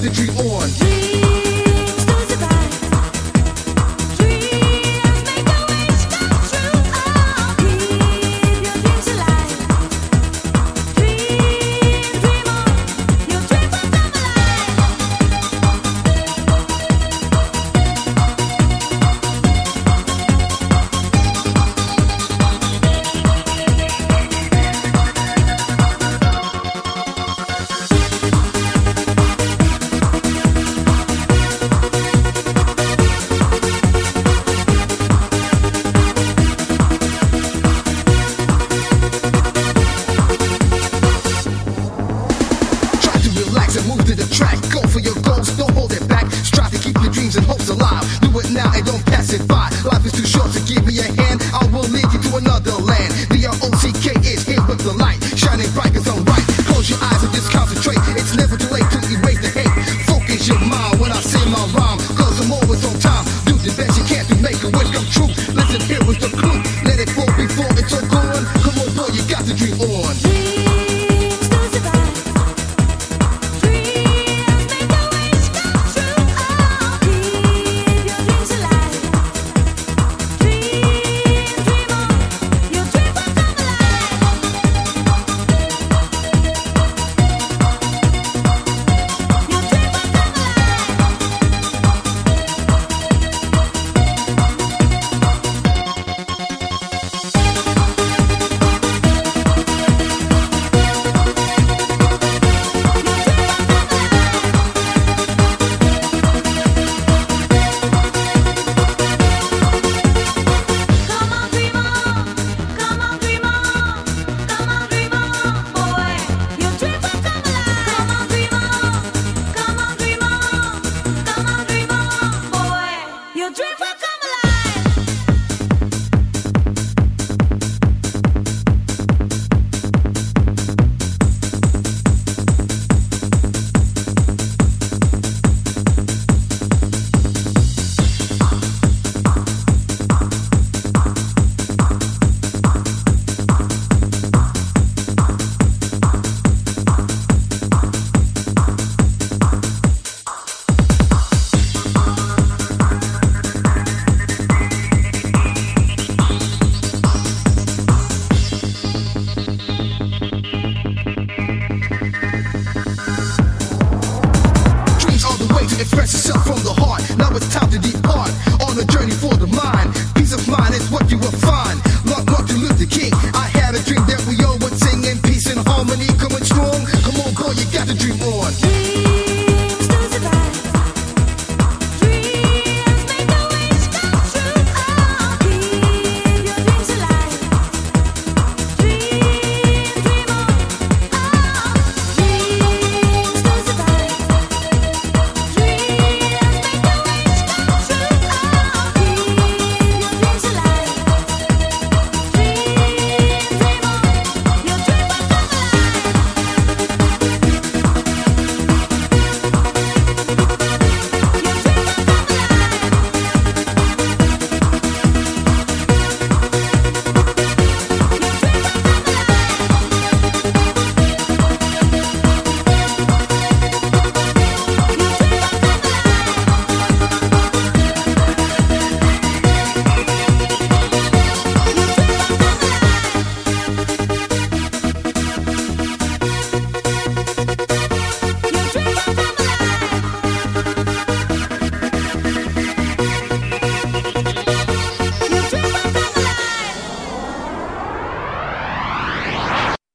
got on. shook from the heart. Now it's time to depart.